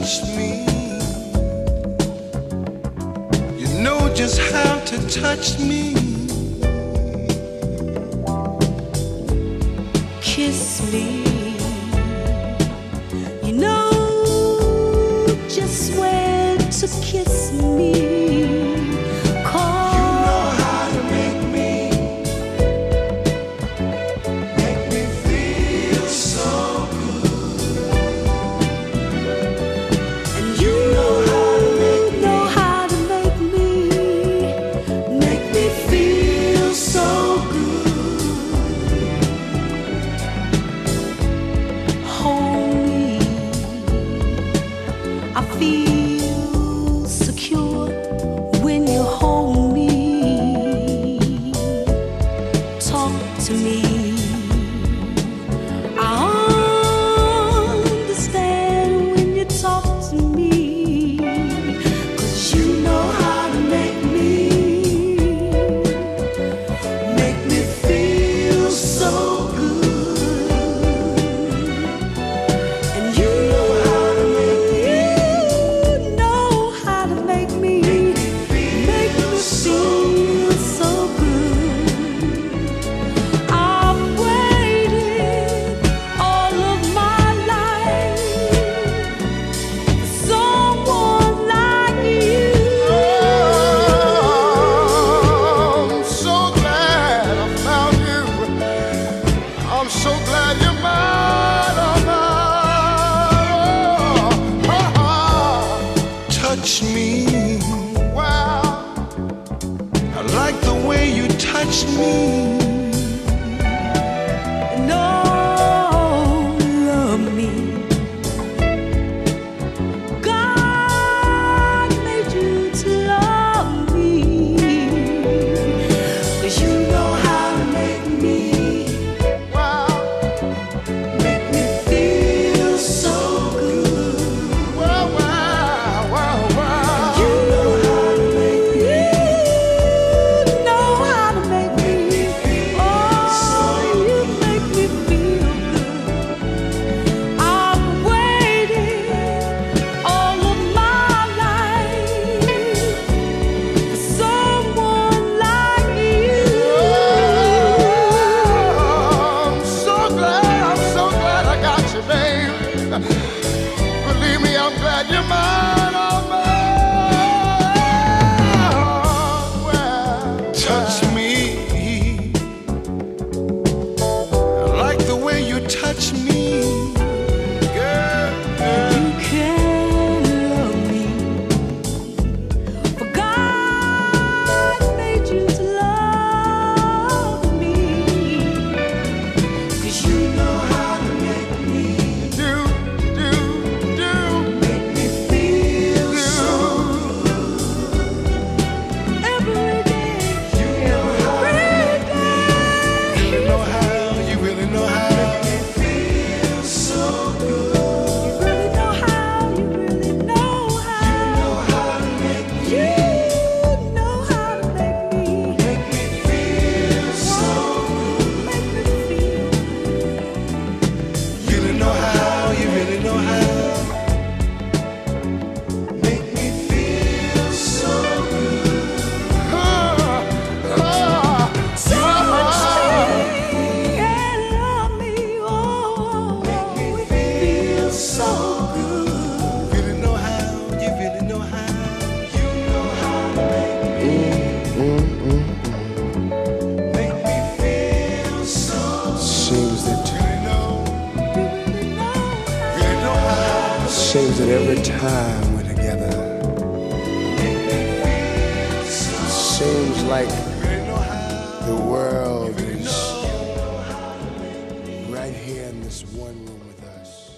Touch me you know just how to touch me. Kiss me. You know just where to kiss. You. touch me. Wow. I like the way you touch me. touch me. seems that every time we're together, it seems like the world is right here in this one room with us.